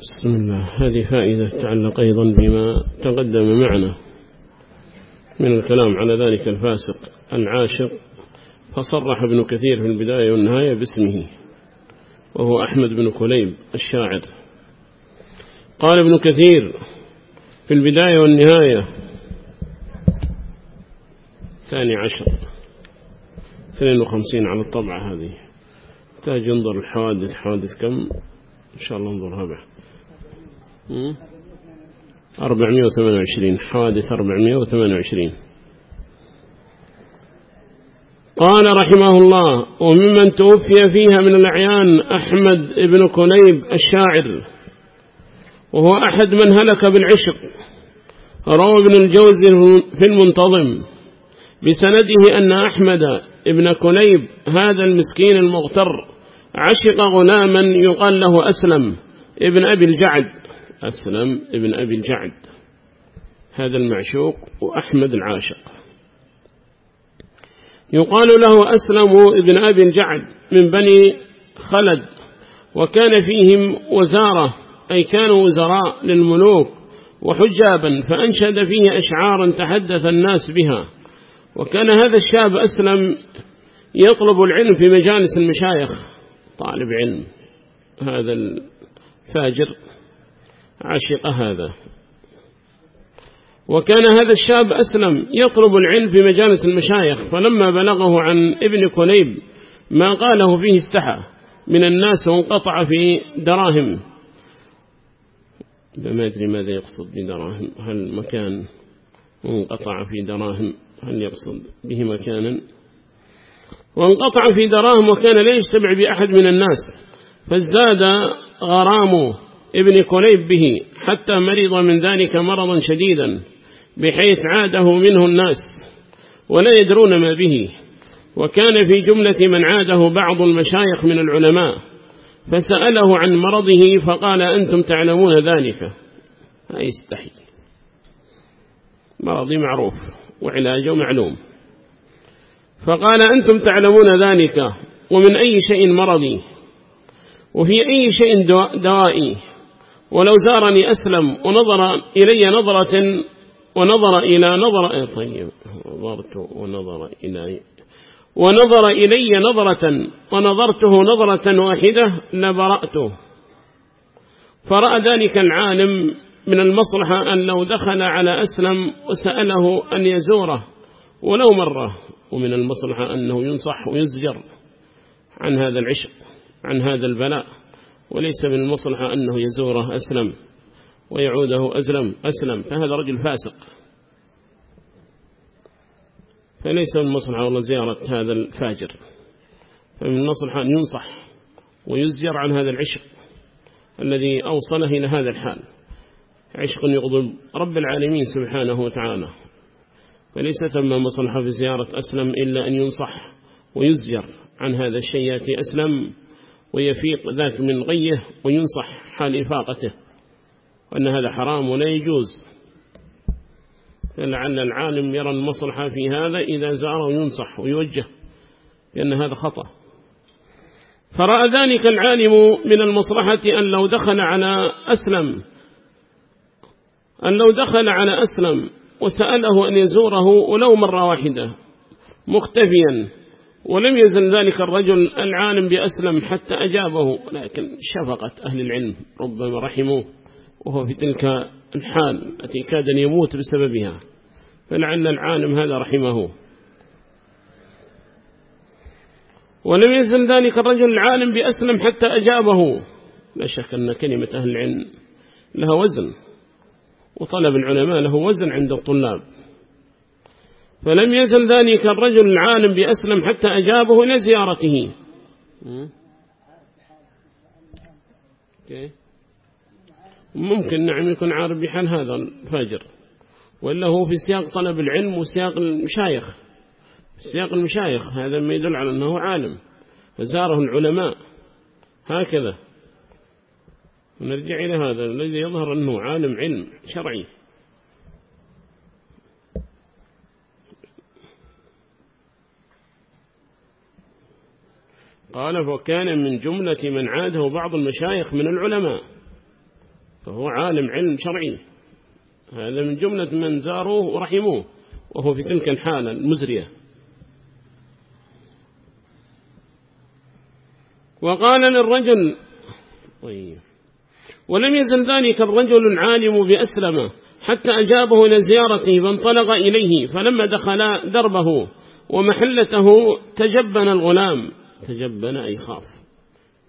بسم الله هذه فائدة تتعلق أيضا بما تقدم معنا من الكلام على ذلك الفاسق العاشق فصرح ابن كثير في البداية والنهاية باسمه وهو أحمد بن كليب الشاعر. قال ابن كثير في البداية والنهاية ثاني عشر 52 على الطبعة هذه. تاج ينظر الحوادث حوادث كم؟ إن شاء الله انظرها به 428 حوادث 428 قال رحمه الله وممن توفي فيها من الأعيان أحمد بن كليب الشاعر وهو أحد من هلك بالعشق. روى ابن الجوزي في المنتظم بسنده أن أحمد ابن كليب هذا المسكين المغتر عشق غلاما يقال له أسلم ابن أبي الجعد. أسلم ابن أبي الجعد هذا المعشوق وأحمد العاشق. يقال له أسلم ابن أبي الجعد من بني خلد وكان فيهم وزارة أي كانوا وزراء للملوك وحجابا فأنشد فيه أشعارا تحدث الناس بها. وكان هذا الشاب أسلم يطلب العلم في مجالس المشايخ طالب علم هذا الفاجر. عشق هذا. وكان هذا الشاب أسلم يطلب العلم في مجالس المشايخ فلما بلغه عن ابن كليب ما قاله فيه استحى. من الناس وانقطع في دراهم. ما أدري ماذا يقصد بدراهم. هل مكان انقطع في دراهم؟ هل يقصد به مكانا؟ وانقطع في دراهم وكان لا يجتمع بأحد من الناس فازداد غرام ابن كليب به حتى مرض من ذلك مرضا شديدا بحيث عاده منه الناس ولا يدرون ما به. وكان في جملة من عاده بعض المشايخ من العلماء فسأله عن مرضه فقال أنتم تعلمون ذلك. يستحي مرضي معروف وعلاجه معلوم. فقال أنتم تعلمون ذلك ومن أي شيء مرضي؟ وفي أي شيء دوائي؟ ولو زارني أسلم ونظر إلي نظرة ونظر إلى نظر إيه طيب. نظرت ونظر إلي ونظر إلي نظرة ونظرته نظرة واحدة لبرأته. فرأى ذلك العالم من المصلحة أن لو دخل على أسلم وسأله أن يزوره ولو مرة. ومن المصلحة أنه ينصح ويزجر عن هذا العشق عن هذا البلاء. وليس من المصلحة أنه يزوره أسلم ويعوده أسلم أسلم. فهذا رجل فاسق. فليس من المصلحة والله زيارة هذا الفاجر. فمن المصلحة أن ينصح ويزجر عن هذا العشق الذي أوصله إلى هذا الحال. عشق يغضب رب العالمين سبحانه وتعالى. فليس ثم مصلحة في زيارة أسلم إلا أن ينصح ويزجر عن هذا الشيء. يأتي أسلم ويفيق ذاك من غيه وينصح حال إفاقته وأن هذا حرام ولا يجوز. فلعل العالم يرى المصلحة في هذا إذا زاره ينصح ويوجه لأن هذا خطأ. فرأى ذلك العالم من المصلحة أن لو دخل على أسلم أن لو دخل على أسلم وسأله أن يزوره ولو مرة واحدة مختفيا ولم يزل ذلك الرجل العالم بأسلم حتى أجابه لكن شفقة أهل العلم ربما رحموه وهو في تلك الحال التي كاد أن يموت بسببها فلعل العالم هذا رحمه. ولم يزل ذلك الرجل العالم بأسلم حتى أجابه. لا شك أن كلمة أهل العلم لها وزن وطلب العلماء له وزن عند الطلاب. فلم يزل ذلك الرجل العالم بأسلم حتى أجابه إلى زيارته. ممكن نعم يكون عارف بحال هذا الفاجر. وإلا هو في سياق طلب العلم وسياق المشايخ. سياق المشايخ هذا ما يدل على أنه عالم. فزاره العلماء. هكذا. ونرجع إلى هذا الذي يظهر أنه عالم علم شرعي. قال وكان من جملة من عاده بعض المشايخ من العلماء فهو عالم علم شرعي. هذا من جملة من زاروه ورحموه وهو في تلك الحالة المزرية. وقال للرجل طيب. ولم يزل ذلك الرجل العالم بأسلم حتى أجابه إلى زيارته فانطلق إليه فلما دخل دربه ومحلته تجبن الغلام. تجبن أي خاف.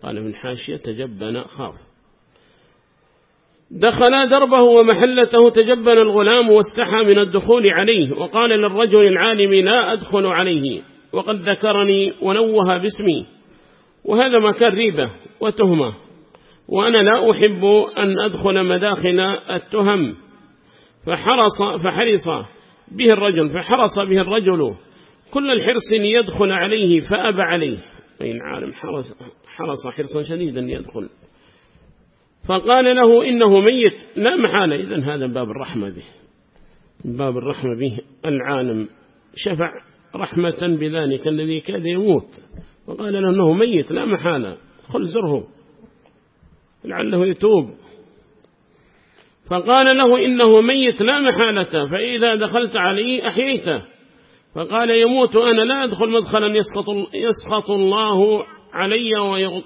قال من حاشية تجبن خاف. دخل دربه ومحلته تجبن الغلام واستحى من الدخول عليه وقال للرجل العالم لا أدخل عليه وقد ذكرني ونوه باسمي وهذا ما كان ريبة وتهمة وأنا لا أحب أن أدخل مداخل التهم. فحرص, فحرص به الرجل فحرص به الرجل كل الحرص يدخل عليه فأبى عليه. أي العالم حرص, حرص حرصا شديدا يدخل. فقال له إنه ميت. لا محالة. إذن هذا باب الرحمة به. باب الرحمة به. العالم شفع رحمة بذلك الذي كاد يموت. وقال له أنه ميت. لا محالة. خل زره. لعله يتوب. فقال له إنه ميت. لا محالة. فإذا دخلت عليه أحييته. فقال يموت أنا لا أدخل مدخلا يسقط, يسقط الله علي ويغض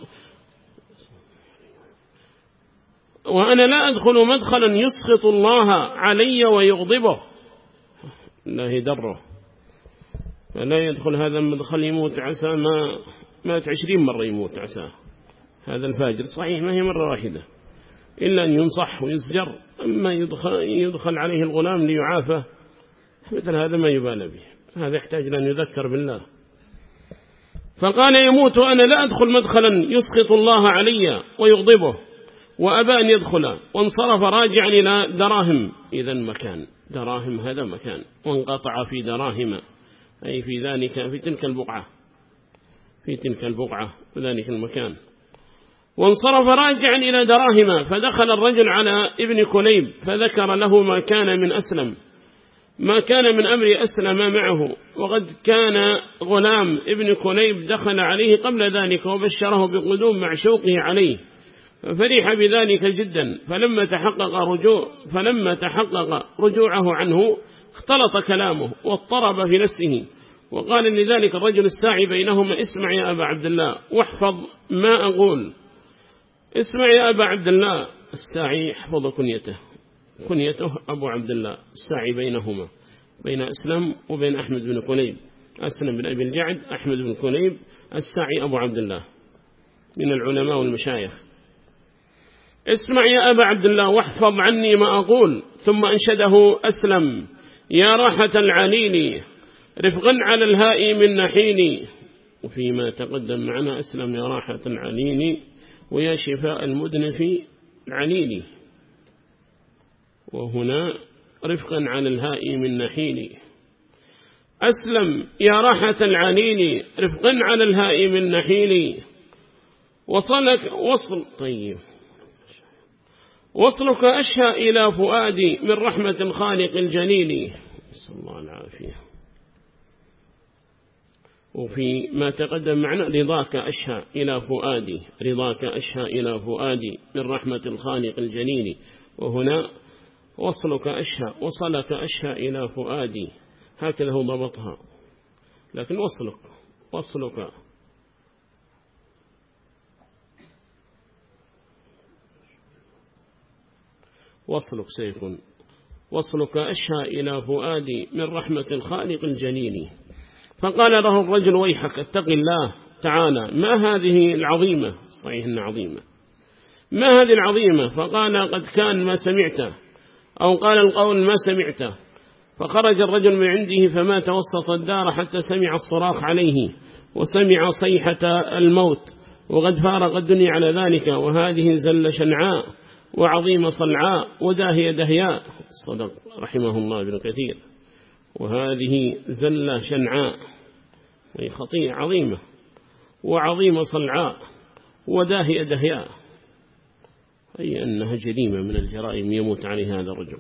وأنا لا أدخل مدخلا يسخط الله علي ويغضبه. لا يدره فلا يدخل هذا المدخل يموت عسى ما مات عشرين مرة يموت عسى. هذا الفاجر صحيح ما هي مرة واحدة. إلا أن ينصح ويسجر أما يدخل, يدخل عليه الغلام ليعافى مثل هذا ما يبالى به. هذا يحتاج أن يذكر بالله. فقال يموت أنا لا أدخل مدخلا يسخط الله علي ويغضبه وأبى أن يدخل. وانصرف راجعا إلى دراهم. إذا مكان. دراهم هذا مكان. وانقطع في دراهم. أي في ذلك في تلك البقعة. في تلك البقعة وذلك المكان. وانصرف راجعا إلى دراهم. فدخل الرجل على ابن كليب فذكر له ما كان من أسلم. ما كان من أمر أسلم معه وقد كان غلام ابن كليب دخل عليه قبل ذلك وبشره بقدوم معشوقه عليه ففرح بذلك جدا. فلما تحقق رجوع فلما تحقق رجوعه عنه اختلط كلامه واضطرب في نفسه. وقال لذلك الرجل الساعي بينهما اسمع يا أبا عبد الله واحفظ ما أقول. اسمع يا أبا عبد الله. الساعي احفظ كنيته. كنيته أبو عبد الله الساعي بينهما بين أسلم وبين أحمد بن كليب أسلم بن أبي الجعد أحمد بن كليب الساعي أبو عبد الله من العلماء والمشايخ. اسمع يا أبا عبد الله واحفظ عني ما أقول ثم أنشده أسلم. يا راحة العليل رفقا على الهاء من نحيني وفيما تقدم معنا أسلم يا راحة العليل ويا شفاء المدنف العليل. وهنا رفقا على الهاء من نحيني أسلم يا راحة العليل رفقا على الهاء من نحيني وصلك وصل طيب. وصلك أشهى إلى فؤادي من رحمة الخالق الجليل. نسأل الله العافية. وفي ما تقدم معنا رضاك أشهى إلى فؤادي رضاك أشهى إلى فؤادي من رحمة الخالق الجليل. وهنا وصلك أشهى وصلك أشهى إلى فؤادي. هكذا هو ضبطها. لكن وصلك وصلك. وصلك سيكون وصلك أشهى إلى فؤادي من رحمة الخالق الجليل. فقال له الرجل ويحك اتق الله تعالى ما هذه العظيمة؟ صحيح عظيمة. ما هذه العظيمة؟ فقال قد كان ما سمعته. أو قال القول ما سمعته. فخرج الرجل من عنده فما توسط الدار حتى سمع الصراخ عليه وسمع صيحة الموت وقد فارق الدنيا على ذلك وهذه زل شنعاء وعظيم صلعاء وداهية دهياء صدق رحمه الله ابن كثير. وهذه زلة شنعاء خطيئة عظيمة وعظيمة صلعاء وداهية دهياء أي أنها جريمة من الجرائم يموت عليها هذا الرجل.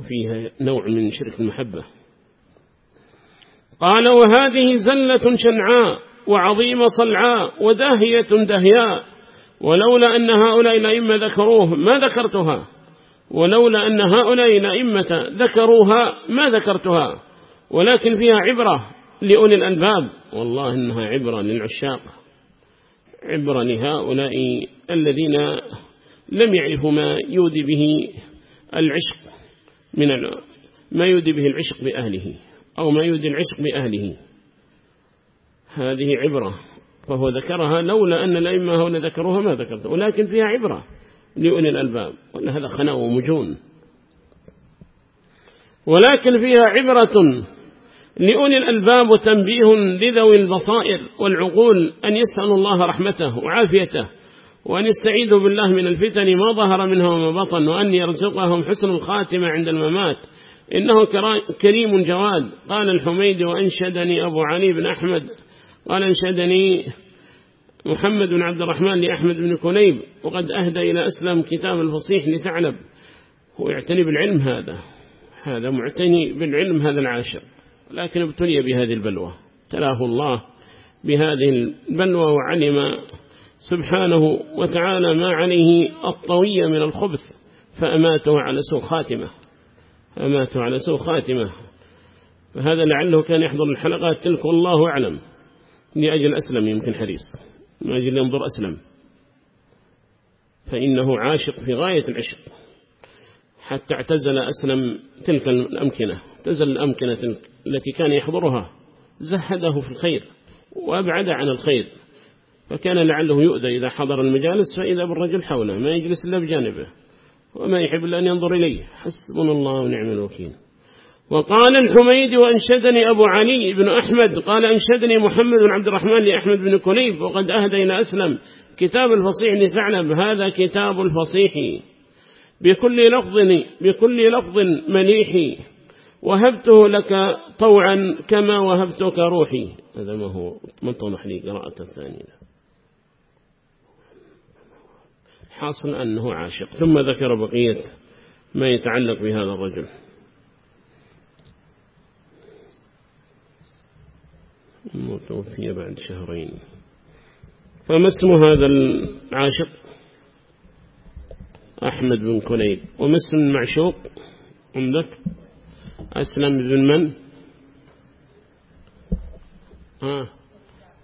وفيها نوع من شرك المحبة. قال وهذه زلة شنعاء وعظيمة صلعاء وداهية دهياء. ولولا أن هؤلاء الأئمة ذكروه ما ذكرتها. ولولا أن هؤلاء الأئمة ذكروها ما ذكرتها. ولكن فيها عبرة لأولي الألباب. والله إنها عبرة للعشاق. عبرة لهؤلاء الذين لم يعرفوا ما يودي به العشق من ما يودي به العشق بأهله أو ما يودي العشق بأهله. هذه عبرة فهو ذكرها لولا أن الأئمة هنا ذكروها ما ذكرت ولكن فيها عبرة لأولي الألباب وأن هذا خناء ومجون. ولكن فيها عبرة لأولي الألباب وتنبيه لذوي البصائر والعقول أن يسألوا الله رحمته وعافيته وأن يستعيذوا بالله من الفتن ما ظهر منها وما بطن وأن يرزقهم حسن الخاتمة عند الممات. إنه كريم جواد. قال الحميد وأنشدني أبو علي بن أحمد. قال أنشدني محمد بن عبد الرحمن لأحمد بن كنيب. وقد أهدى إلى أسلم كتاب الفصيح لثعلب. هو يعتني بالعلم هذا. هذا معتني بالعلم هذا العاشر. لكن ابتلي بهذه البلوى. تلاه الله بهذه البلوى وعلم سبحانه وتعالى ما عليه الطوية من الخبث فأماته على سوء خاتمة. أماته على سوء خاتمة. فهذا لعله كان يحضر الحلقات تلك والله أعلم. لأجل أسلم يمكن حريص من أجل ينظر أسلم. فإنه عاشق في غاية العشق. حتى اعتزل أسلم تلك الأمكنة. اعتزل الأمكنة التي كان يحضرها زهده في الخير وأبعد عن الخير. فكان لعله يؤذى إذا حضر المجالس فإذا بالرجل حوله ما يجلس إلا بجانبه وما يحب إلا أن ينظر إليه. حسبنا الله ونعم الوكيل. وقال الحميد وأنشدني أبو علي بن أحمد قال أنشدني محمد بن عبد الرحمن لأحمد بن كليب وقد أهدى إلى أسلم. كتاب الفصيح لثعلب هذا كتاب الفصيح. بكل لفظ بكل لفظ مليح وهبته لك طوعا كما وهبتك روحي. هذا ما هو. من طمح لي قراءة الثانية حاصل أنه عاشق. ثم ذكر بقية ما يتعلق بهذا الرجل. متوفي بعد شهرين. فما اسم هذا العاشق؟ أحمد بن كليب. وما اسم المعشوق؟ عندك؟ أسلم بن من؟ آه.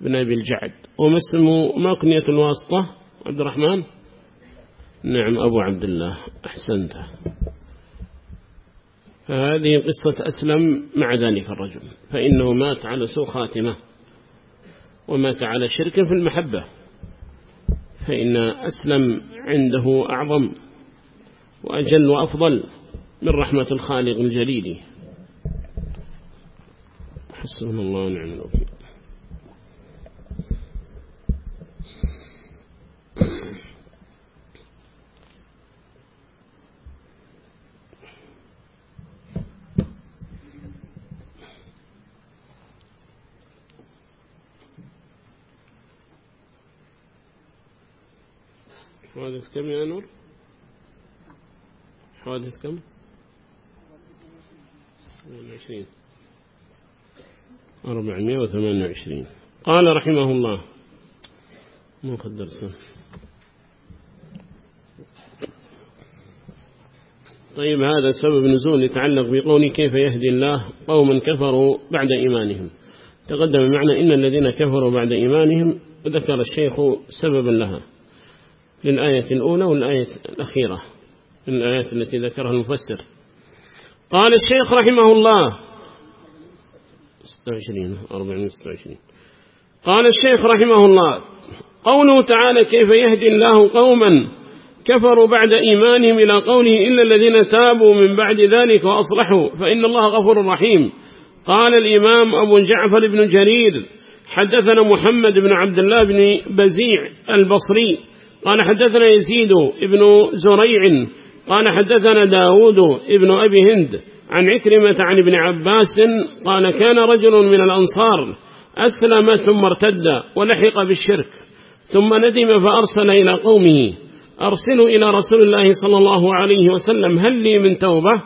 بن أبي الجعد. وما اسم مقنية الواسطة؟ عبد الرحمن؟ نعم أبو عبد الله. أحسنت. فهذه قصة أسلم مع ذلك الرجل. فإنه مات على سوء خاتمة. ومات على شرك في المحبة. فإن أسلم عنده أعظم وأجل وأفضل من رحمة الخالق الجليل. حسبنا الله ونعم الوكيل. حوادث كم يا نور؟ حوادث كم؟ عشرين. أربعمائة وثمانية وعشرين. قال رحمه الله. مو قدر سنة طيب هذا سبب نزول يتعلق بقول كيف يهدي الله قوما كفروا بعد إيمانهم. تقدم معنا إن الذين كفروا بعد إيمانهم وذكر الشيخ سببا لها. للآية الأولى والآية الأخيرة من الآيات التي ذكرها المفسر. قال الشيخ رحمه الله 26 426 قال الشيخ رحمه الله قوله تعالى كيف يهدي الله قوما كفروا بعد إيمانهم إلى قوله إلا الذين تابوا من بعد ذلك وأصلحوا فإن الله غفور رحيم قال الإمام أبو جعفر بن جرير حدثنا محمد بن عبد الله بن بزيع البصري قال حدثنا يزيد بن زريع قال حدثنا داود ابن أبي هند عن عكرمة عن ابن عباس قال كان رجل من الأنصار أسلم ثم ارتد ولحق بالشرك ثم ندم فأرسل إلى قومه أرسلوا إلى رسول الله صلى الله عليه وسلم هل لي من توبة؟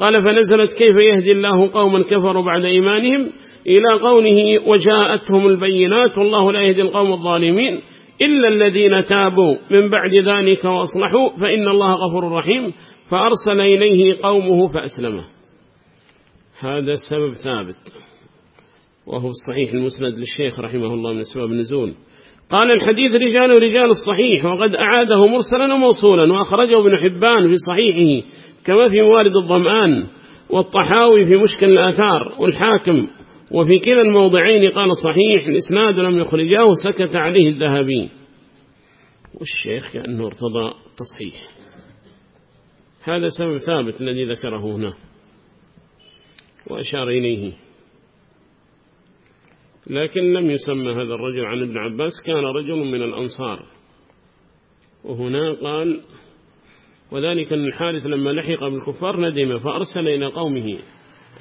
قال فنزلت كيف يهدي الله قوما كفروا بعد إيمانهم؟ إلى قوله وجاءتهم البينات والله لا يهدي القوم الظالمين إلا الذين تابوا من بعد ذلك وأصلحوا فإن الله غفور رحيم فأرسل إليه قومه فأسلمه. هذا السبب ثابت وهو الصحيح المسند للشيخ رحمه الله من أسباب النزول. قال الحديث رجال رجال الصحيح وقد أعاده مرسلا وموصولا وأخرجه ابن حبان في صحيحه كما في موارد الضمآن والطحاوي في مشكل الآثار والحاكم وفي كلا الموضعين قال صحيح الإسناد لم يخرجاه سكت عليه الذهبي. والشيخ كأنه ارتضى تصحيح. هذا سبب ثابت الذي ذكره هنا. وأشار إليه. لكن لم يسمى هذا الرجل عن ابن عباس كان رجل من الأنصار. وهنا قال وذلك أن الحارث لما لحق بالكفار ندم فأرسل إلى قومه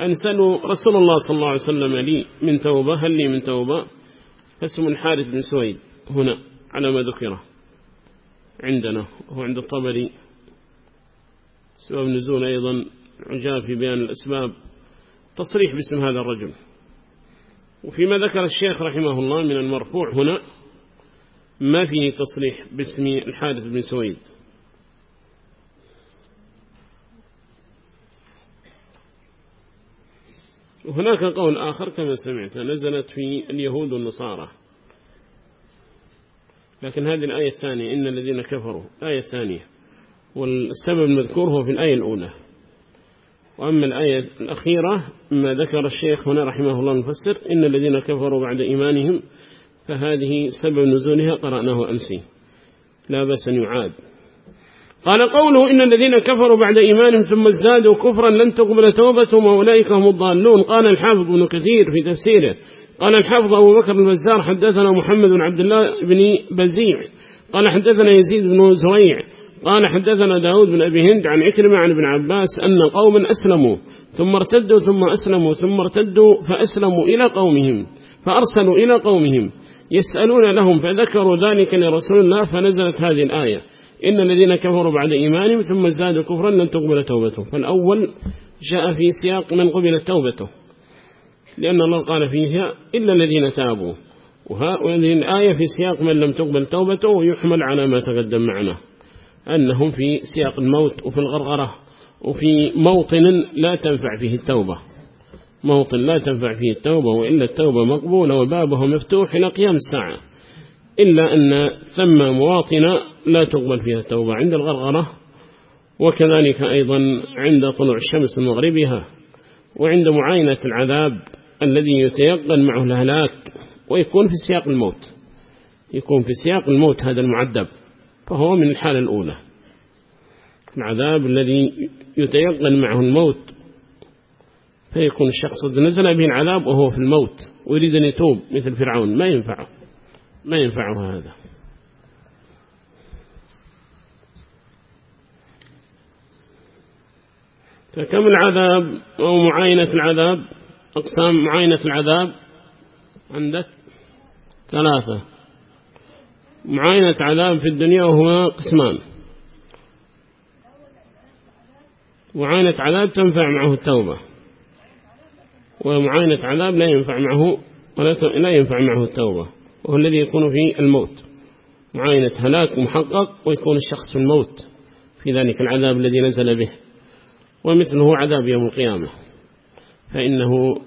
أنسلوا رسول الله صلى الله عليه وسلم لي من توبة هل لي من توبة؟ فاسم الحارث بن سويد. هنا على ما ذكره عندنا هو عند الطبري. سبب نزول أيضا عجاء في بيان الأسباب. تصريح باسم هذا الرجل. وفيما ذكر الشيخ رحمه الله من المرفوع هنا ما فيه تصريح باسم الحارث بن سويد. وهناك قول آخر كما سمعت نزلت في اليهود والنصارى. لكن هذه الآية الثانية إن الذين كفروا آية ثانية. والسبب المذكور هو في الآية الأولى. وأما الآية الأخيرة ما ذكر الشيخ هنا رحمه الله المفسر إن الذين كفروا بعد إيمانهم فهذه سبب نزولها قرأناه أمسي لا بس أن يعاد. قال قوله إن الذين كفروا بعد إيمانهم ثم ازدادوا كفرا لن تقبل توبتهم وأولئك هم الضالون. قال الحافظ بن كثير في تفسيره. قال الحافظ أبو بكر البزار حدثنا محمد بن عبد الله بن بزيع. قال حدثنا يزيد بن زريع. قال حدثنا داود بن أبي هند عن عكرمة عن ابن عباس أن قوما أسلموا ثم ارتدوا ثم أسلموا ثم ارتدوا فأسلموا إلى قومهم فأرسلوا إلى قومهم يسألون لهم فذكروا ذلك لرسول الله فنزلت هذه الآية إن الذين كفروا بعد إيمانهم ثم زادوا كفرا لن تقبل توبته فالأول جاء في سياق من قبل توبته لأن الله قال فيها إلا الذين تابوا. وهذه الآية في سياق من لم تقبل توبته ويحمل على ما تقدم معنا. أنهم في سياق الموت وفي الغرغرة وفي موطن لا تنفع فيه التوبة. موطن لا تنفع فيه التوبة وإلا التوبة مقبولة وبابه مفتوح إلى قيام الساعة. إلا أن ثم مواطن لا تقبل فيها التوبة عند الغرغرة وكذلك أيضا عند طلوع الشمس مغربها وعند معاينة العذاب الذي يتيقن معه الهلاك ويكون في سياق الموت. يكون في سياق الموت هذا المعذب. فهو من الحالة الأولى. العذاب الذي يتيقن معه الموت فيكون الشخص نزل به العذاب وهو في الموت ويريد أن يتوب مثل فرعون. ما ينفعه ما ينفعه هذا. فكم العذاب؟ أو معاينة العذاب؟ أقسام معاينة العذاب؟ عندك ثلاثة. معاينة عذاب في الدنيا وهو قسمان. معاينة عذاب تنفع معه التوبة ومعاينة عذاب لا ينفع معه ولا لا ينفع معه التوبة وهو الذي يكون في الموت. معاينة هلاك محقق ويكون الشخص في الموت في ذلك العذاب الذي نزل به ومثله عذاب يوم القيامة. فإنه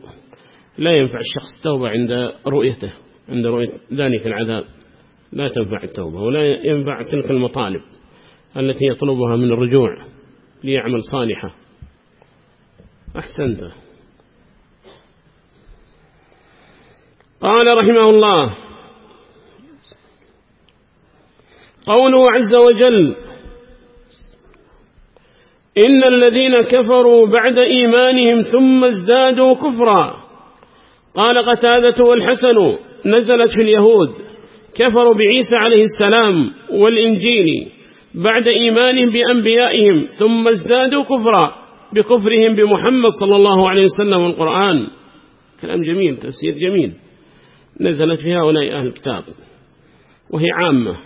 لا ينفع الشخص التوبة عند رؤيته عند رؤية ذلك العذاب. لا تنفع التوبة ولا ينفع تلك المطالب التي يطلبها من الرجوع ليعمل صالحة أحسنت. قال رحمه الله قوله عز وجل إن الذين كفروا بعد إيمانهم ثم ازدادوا كفرا. قال قتادة والحسن نزلت في اليهود. كفروا بعيسى عليه السلام والإنجيل بعد إيمانهم بأنبيائهم ثم ازدادوا كفرا بكفرهم بمحمد صلى الله عليه وسلم والقرآن. كلام جميل تفسير جميل. نزلت في هؤلاء أهل الكتاب وهي عامة.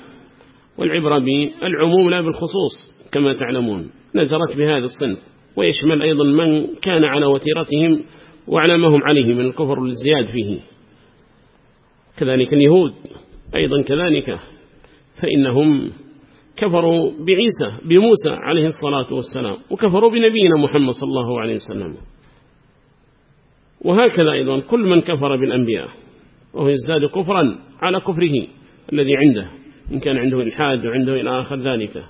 والعبرة بالعموم لا بالخصوص كما تعلمون. نزلت بهذا الصنف ويشمل أيضا من كان على وتيرتهم وعلى ما هم عليه من الكفر والزياد فيه. كذلك اليهود. أيضا كذلك فإنهم كفروا بعيسى بموسى عليه الصلاة والسلام وكفروا بنبينا محمد صلى الله عليه وسلم. وهكذا أيضا كل من كفر بالأنبياء وهو يزداد كفرا على كفره الذي عنده إن كان عنده الحاد وعنده إلى آخر ذلك.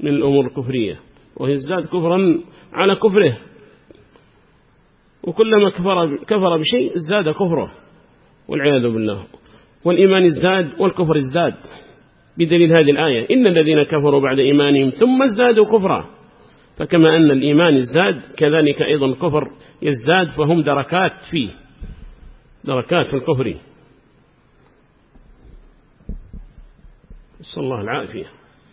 من الأمور الكفرية ويزداد كفرا على كفره. وكلما كفر, كفر بشيء ازداد كفره والعياذ بالله. والإيمان ازداد والكفر ازداد بدليل هذه الآية. إن الذين كفروا بعد إيمانهم ثم ازدادوا كفرا. فكما أن الإيمان ازداد كذلك أيضا الكفر يزداد فهم دركات فيه. دركات في الكفر. صلى الله العافية.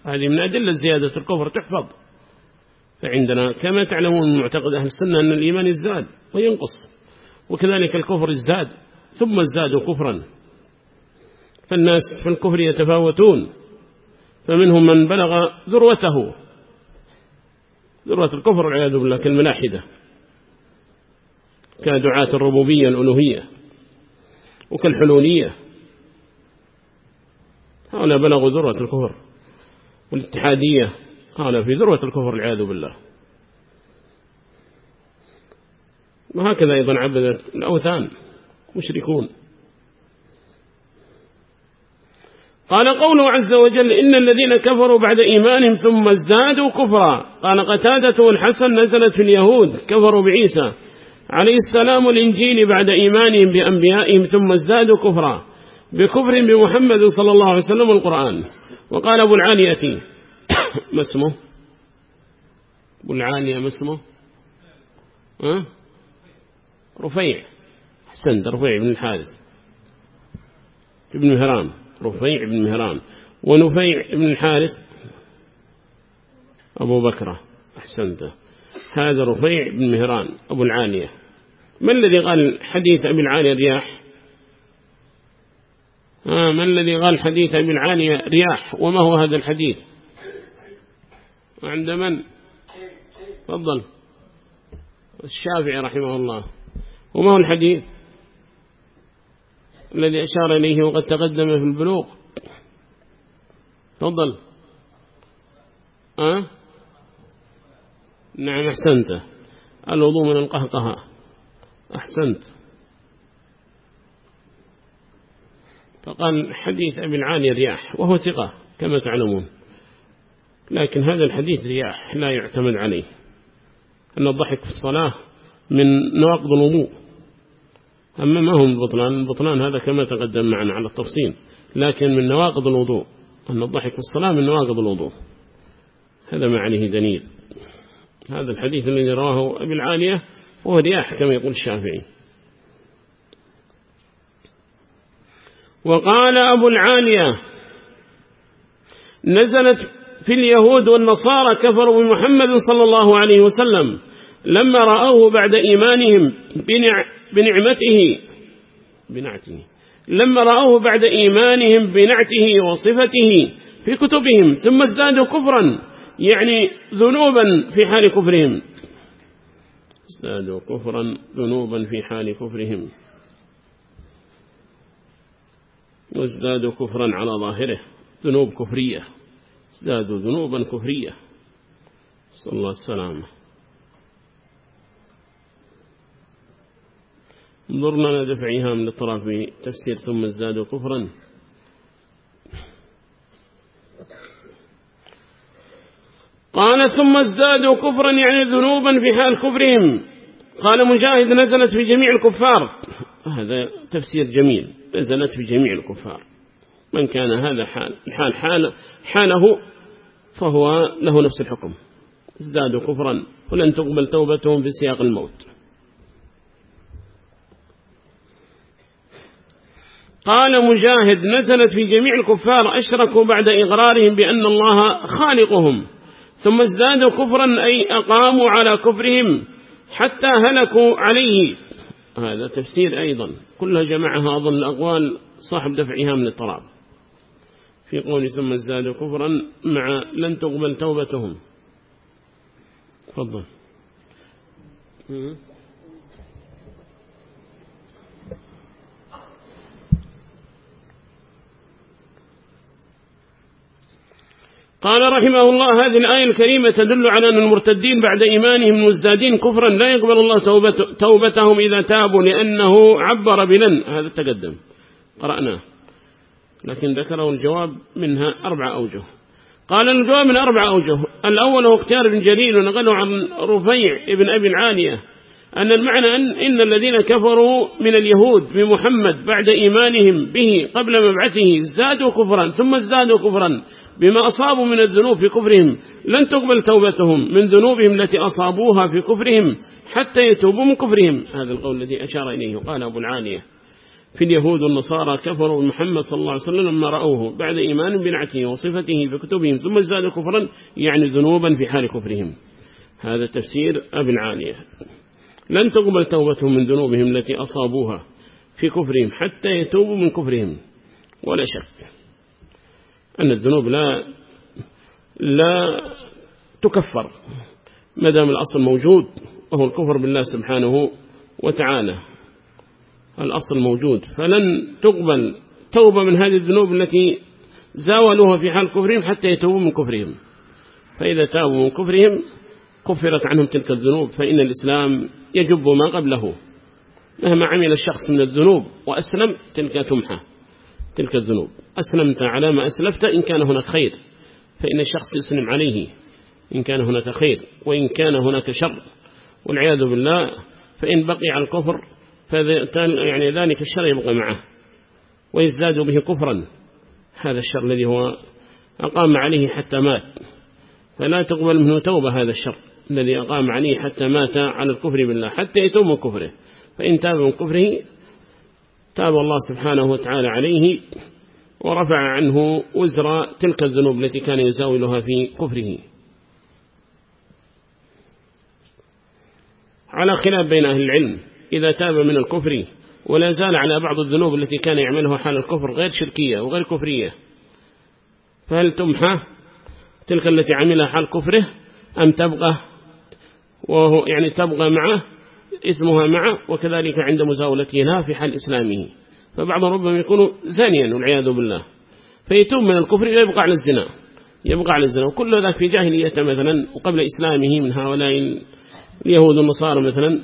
هذه من أدلة زيادة الكفر تحفظ. فعندنا كما تعلمون معتقد أهل السنة أن الإيمان ازداد وينقص وكذلك الكفر ازداد ثم ازدادوا كفرا. فالناس في الكفر يتفاوتون. فمنهم من بلغ ذروته. ذروة الكفر والعياذ بالله كالملاحدة. كدعاة الربوبية الألوهية. وكالحلولية. هؤلاء بلغوا ذروة الكفر. والاتحادية. هؤلاء في ذروة الكفر والعياذ بالله. وهكذا أيضا عبدت الأوثان مشركون. قال قوله عز وجل إن الذين كفروا بعد إيمانهم ثم ازدادوا كفرا. قال قتادة والحسن نزلت في اليهود كفروا بعيسى. عليه السلام الإنجيل بعد إيمانهم بأنبيائهم ثم ازدادوا كفرا. بكفر بمحمد صلى الله عليه وسلم القرآن وقال أبو العالية ما اسمه؟ أبو العالية ما اسمه؟ رفيع. حسن رفيع بن الحارث. ابن مهران رفيع بن مهران ونفيع بن الحارث أبو بكرة أحسنت هذا رفيع بن مهران أبو العالية. ما الذي قال حديث أبي العالية رياح؟ آه ما الذي قال حديث أبي العالية رياح؟ وما هو هذا الحديث؟ عند من؟ تفضل. الشافعي رحمه الله. وما هو الحديث؟ الذي أشار إليه وقد تقدم في البلوغ. تفضل. أه؟ نعم أحسنت. الوضوء من القهقه أحسنت. فقال حديث أبي العالي رياح وهو ثقة كما تعلمون. لكن هذا الحديث رياح لا يعتمد عليه. أن الضحك في الصلاة من نواقض الوضوء. أما ما هو البطلان البطلان هذا كما تقدم معنا على التفصيل لكن من نواقض الوضوء أن الضحك في الصلاة من نواقض الوضوء. هذا ما عليه دليل. هذا الحديث الذي رواه أبي العالية وهو رياح كما يقول الشافعي. وقال أبو العالية نزلت في اليهود والنصارى كفروا بمحمد صلى الله عليه وسلم لما رأوه بعد إيمانهم بنعمته بنعته. لما رأوه بعد إيمانهم بنعته وصفته في كتبهم ثم ازدادوا كفرا يعني ذنوبا في حال كفرهم. ازدادوا كفرا ذنوبا في حال كفرهم. وازدادوا كفرا على ظاهره. ذنوب كفرية. ازدادوا ذنوبا كفرية. صلى الله انظرنا دفعها من الاضطراب في تفسير ثم ازدادوا كفرا. قال ثم ازدادوا كفرا يعني ذنوبا في حال كفرهم. قال مجاهد نزلت في جميع الكفار. هذا تفسير جميل. نزلت في جميع الكفار. من كان هذا حال الحال حال حاله فهو له نفس الحكم. ازدادوا كفرا. ولن تقبل توبتهم في سياق الموت. قال مجاهد نزلت في جميع الكفار أشركوا بعد إقرارهم بأن الله خالقهم ثم ازدادوا كفرا أي أقاموا على كفرهم حتى هلكوا عليه. هذا تفسير أيضا. كلها جمعها أظن الأقوال صاحب دفعها من الطراب. في قول ثم ازدادوا كفرا مع لن تقبل توبتهم. تفضل. قال رحمه الله هذه الآية الكريمة تدل على أن المرتدين بعد إيمانهم مزدادين كفرا لا يقبل الله توبتهم إذا تابوا لأنه عبر بلن. هذا التقدم. قرأناه. لكن ذكره الجواب منها أربع أوجه. قال الجواب من أربع أوجه. الأول هو اختيار ابن جليل ونقله عن رفيع ابن أبي العالية أن المعنى أن إن الذين كفروا من اليهود بمحمد بعد إيمانهم به قبل مبعثه ازدادوا كفرا ثم ازدادوا كفرا. بما أصابوا من الذنوب في كفرهم لن تقبل توبتهم. من ذنوبهم التي أصابوها في كفرهم حتى يتوبوا من كفرهم. هذا القول الذي أشار إليه. قال أبو العالية في اليهود والنصارى كفروا بمحمد صلى الله عليه وسلم لما رأوه بعد إيمان بنعته وصفته في كتبهم ثم ازدادوا كفرا يعني ذنوبا في حال كفرهم. هذا تفسير أبي العالية. لن تقبل توبتهم من ذنوبهم التي أصابوها في كفرهم حتى يتوبوا من كفرهم ولا شك. أن الذنوب لا لا تكفر. ما دام الأصل موجود وهو الكفر بالله سبحانه وتعالى. الأصل موجود فلن تقبل توبة من هذه الذنوب التي زاولوها في حال كفرهم حتى يتوبوا من كفرهم. فإذا تابوا من كفرهم كفرت عنهم تلك الذنوب فإن الإسلام يجب ما قبله. مهما عمل الشخص من الذنوب وأسلم تلك تمحى. تلك الذنوب. أسلمت على ما أسلفت إن كان هناك خير. فإن الشخص يسلم عليه إن كان هناك خير. وإن كان هناك شر والعياذ بالله فإن بقي على الكفر يعني ذلك الشر يبقى معه. ويزداد به كفرا. هذا الشر الذي هو أقام عليه حتى مات. فلا تقبل منه توبة هذا الشر الذي أقام عليه حتى مات على الكفر بالله حتى يتوب من كفره. فإن تاب من كفره تاب الله سبحانه وتعالى عليه ورفع عنه وزر تلك الذنوب التي كان يزاولها في كفره. على خلاف بين أهل العلم إذا تاب من الكفر ولا زال على بعض الذنوب التي كان يعملها حال الكفر غير شركية وغير كفرية فهل تمحى تلك التي عملها حال كفره أم تبقى وهو يعني تبقى معه اسمها معه وكذلك عند مزاولته لها في حال إسلامه. فبعضهم ربما يكون زانيا والعياذ بالله. فيتوب من الكفر يبقى على الزنا. يبقى على الزنا. وكل ذلك في جاهلية مثلا وقبل إسلامه من هؤلاء اليهود والنصارى مثلا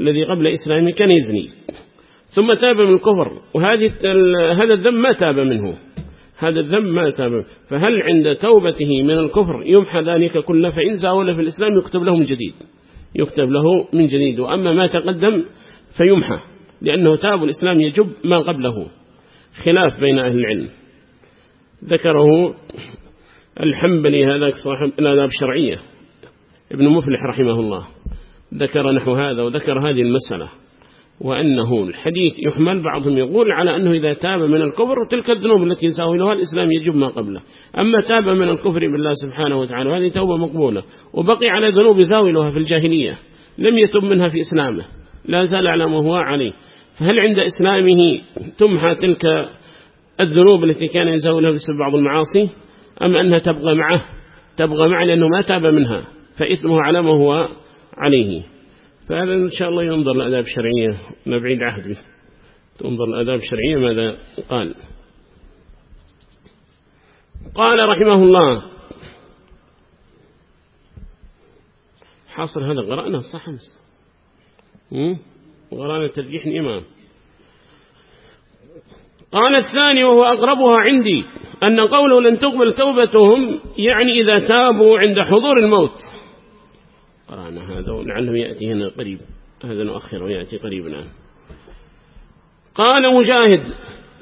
الذي قبل إسلامه كان يزني. ثم تاب من الكفر. وهذه هذا الذنب ما تاب منه. هذا الذنب ما تاب فهل عند توبته من الكفر يمحى ذلك كله؟ فإن زاول في الإسلام يكتب له من جديد. يكتب له من جديد. وأما ما تقدم فيمحى لأنه تاب الإسلام يجب ما قبله خلاف بين أهل العلم. ذكره الحنبلي هذا صاحب الآداب الشرعية ابن مفلح رحمه الله. ذكر نحو هذا وذكر هذه المسألة. وأنه الحديث يحمل بعضهم يقول على أنه إذا تاب من الكفر تلك الذنوب التي يساويها الإسلام يجب ما قبله. أما تاب من الكفر بالله سبحانه وتعالى وهذه توبة مقبولة. وبقي على ذنوب يزاولها في الجاهلية. لم يتب منها في إسلامه. لا زال على ما هو عليه. فهل عند إسلامه تمحى تلك الذنوب التي كان يزاولها بسبب بعض المعاصي؟ أم أنها تبغى معه؟ تبغى معه لأنه ما تاب منها. فإثمه على ما هو عليه. فهذا إن شاء الله ينظر الأداب الشرعية نبعيد عهد. تنظر الأداب الشرعية ماذا قال. قال رحمه الله حاصل هذا قرأنا صح أمس. قرأنا ترجيح الإمام. قال الثاني وهو أقربها عندي أن قوله لن تقبل توبتهم يعني إذا تابوا عند حضور الموت. قرأنا هذا ولعله يأتي هنا قريب. هذا نؤخر ويأتي قريب الآن قال مجاهد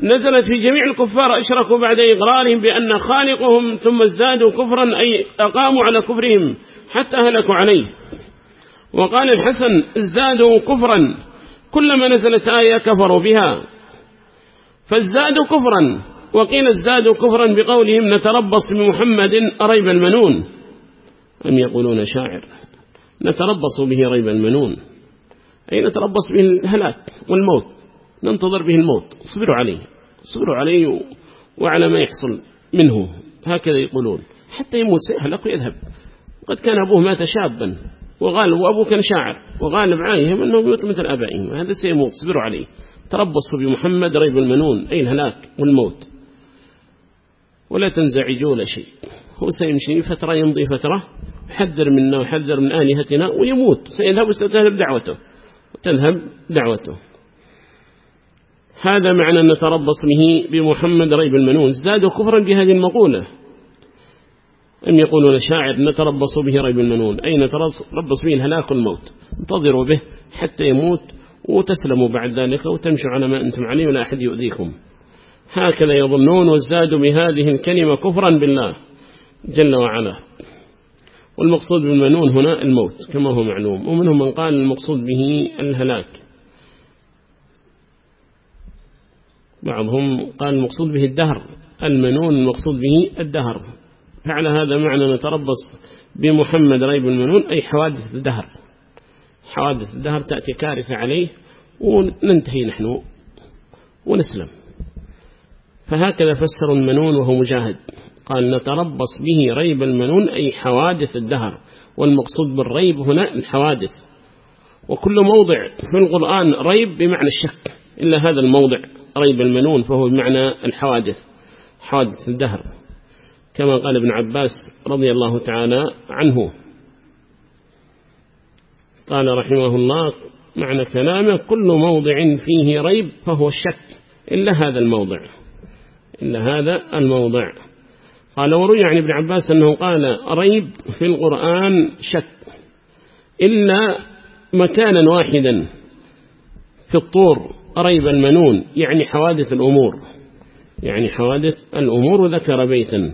نزلت في جميع الكفار أشركوا بعد إقرارهم بأن خالقهم ثم ازدادوا كفرا أي أقاموا على كفرهم حتى هلكوا عليه. وقال الحسن ازدادوا كفرا. كلما نزلت آية كفروا بها. فازدادوا كفرا وقيل ازدادوا كفرا بقولهم نتربص بمحمد ريب المنون. أم يقولون شاعر؟ نتربص به ريب المنون. أي نتربص به الهلاك والموت. ننتظر به الموت. اصبروا عليه. اصبروا عليه وعلى ما يحصل منه. هكذا يقولون. حتى يموت سيهلك ويذهب. قد كان أبوه مات شابا. وغالب وأبوه كان شاعر. وغالب عليهم أنه يموت مثل أبائهم. هذا سيموت. اصبروا عليه. تربصوا بمحمد ريب المنون. أي الهلاك والموت. ولا تنزعجوا ولا شيء. هو سيمشي فترة يمضي فترة يحذر منا ويحذر من آلهتنا ويموت. سيذهب وستذهب دعوته وتذهب دعوته. هذا معنى أن نتربص به بمحمد ريب المنون. ازدادوا كفرا بهذه المقولة. أم يقولون شاعر نتربص به ريب المنون. أي نتربص به الهلاك والموت. انتظروا به حتى يموت وتسلموا بعد ذلك وتمشوا على ما أنتم عليه ولا أحد يؤذيكم. هكذا يظنون وازدادوا بهذه الكلمة كفرا بالله. جل وعلا. والمقصود بالمنون هنا الموت كما هو معلوم. ومنهم من قال المقصود به الهلاك. بعضهم قال المقصود به الدهر. المنون المقصود به الدهر. فعلى هذا معنى نتربص بمحمد ريب المنون أي حوادث الدهر حوادث الدهر تأتي كارثة عليه وننتهي نحن ونسلم. فهكذا فسر المنون وهو مجاهد. قال نتربص به ريب المنون أي حوادث الدهر. والمقصود بالريب هنا الحوادث. وكل موضع في القرآن ريب بمعنى الشك. إلا هذا الموضع ريب المنون فهو بمعنى الحوادث حوادث الدهر. كما قال ابن عباس رضي الله تعالى عنه. قال رحمه الله معنى كلامه كل موضع فيه ريب فهو الشك. إلا هذا الموضع. إلا هذا الموضع. قال وروي عن ابن عباس أنه قال ريب في القرآن شك إلا مكانا واحدا في الطور ريب المنون يعني حوادث الأمور يعني حوادث الأمور ذكر بيتا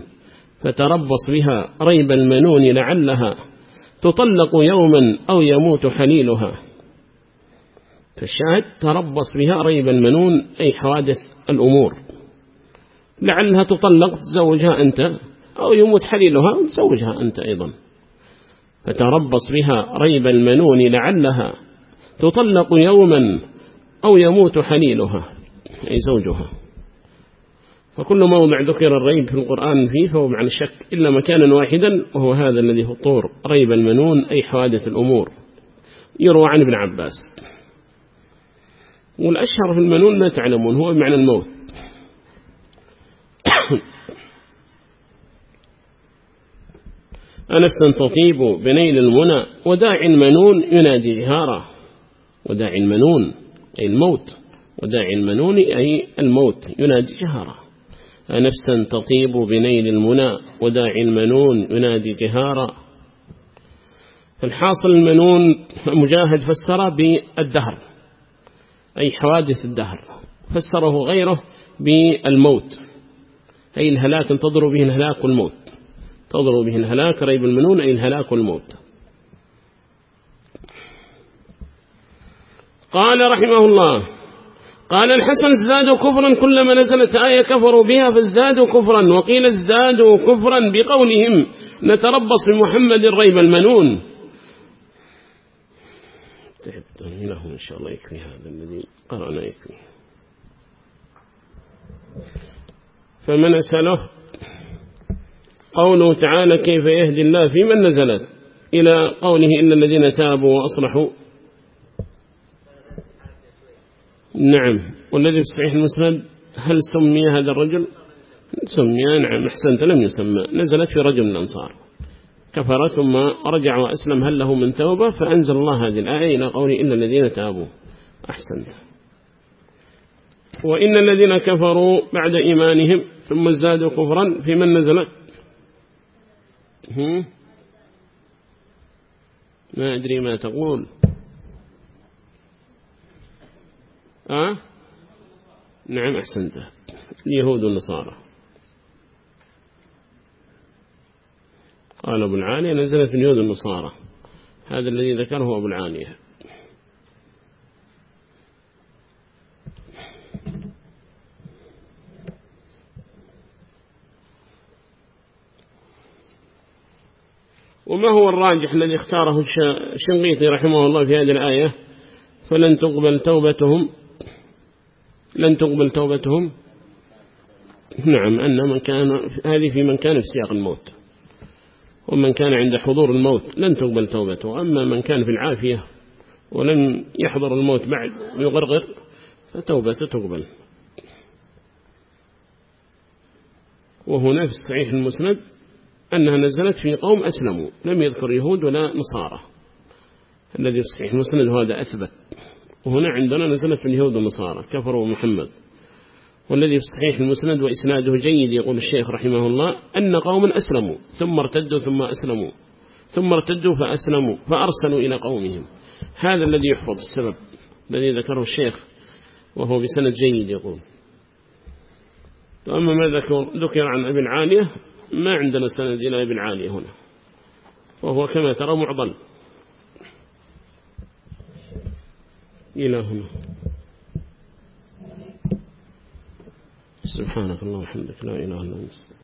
فتربص بها ريب المنون لعلها تطلق يوما أو يموت حليلها فالشاهد تربص بها ريب المنون أي حوادث الأمور لعلها تطلق تزوجها أنت أو يموت حليلها وتزوجها أنت أيضا. فتربص بها ريب المنون لعلها تطلق يوما أو يموت حليلها أي زوجها. فكل موضع ذكر الريب في القرآن فيه فهو معنى الشك إلا مكانا واحدا وهو هذا الذي هو الطور ريب المنون أي حوادث الأمور. يروى عن ابن عباس. والأشهر في المنون ما تعلمون هو بمعنى الموت. أنفسا تطيب بنيل المنى وداع المنون ينادي جهارا وداع المنون أي الموت. وداع المنون أي الموت ينادي جهارا نفسا تطيب بنيل المنى وداع المنون ينادي جهارا الحاصل المنون مجاهد فسر بالدهر. أي حوادث الدهر. فسره غيره بالموت. أي الهلاك تضرب به الهلاك والموت. تضرب به الهلاك ريب المنون أي الهلاك والموت. قال رحمه الله قال الحسن ازدادوا كفرا كلما نزلت آية كفروا بها فازدادوا كفرا وقيل ازدادوا كفرا بقولهم نتربص بمحمد الريب المنون. له إن شاء الله يكفي هذا الذي قرأنا يكفي. فمن أسأله قوله تعالى كيف يهدي الله في من نزلت إلى قوله إن الذين تابوا وأصلحوا. نعم. والذي في صحيح المسند هل سمي هذا الرجل؟ سمي نعم. أحسنت لم يسمى. نزلت في رجل من الأنصار. كفر ثم رجع وأسلم. هل له من توبة؟ فأنزل الله هذه الآية إلى قول إن الذين تابوا. أحسنت. وإن الذين كفروا بعد إيمانهم ثم ازدادوا كفرا في من نزلت؟ ما أدري ما تقول. أه؟ نعم أحسنت اليهود والنصارى. قال أبو العالية نزلت من يهود النصارى هذا الذي ذكره أبو العالية. وما هو الراجح الذي اختاره الشنقيطي رحمه الله في هذه الآية؟ فلن تقبل توبتهم لن تقبل توبتهم. نعم أن من كان هذه في من كان في سياق الموت ومن كان عند حضور الموت لن تقبل توبته. أما من كان في العافية ولم يحضر الموت بعد ويغرغر فتوبته تقبل. وهنا في الصحيح المسند أنها نزلت في قوم أسلموا لم يذكر يهود ولا نصارى. الذي في صحيح مسند هذا أثبت. وهنا عندنا نزلت في اليهود والنصارى كفروا محمد والذي في صحيح المسند وإسناده جيد يقول الشيخ رحمه الله أن قوما أسلموا ثم ارتدوا ثم أسلموا ثم ارتدوا فأسلموا فأرسلوا إلى قومهم. هذا الذي يحفظ السبب الذي ذكره الشيخ وهو بسند جيد يقول. أما ما ذكر عن ابن عالية ما عندنا سند إلى ابن عالية هنا. وهو كما ترى معضل. إلى هنا سبحانك اللهم وبحمدك. لا إله إلا أنت.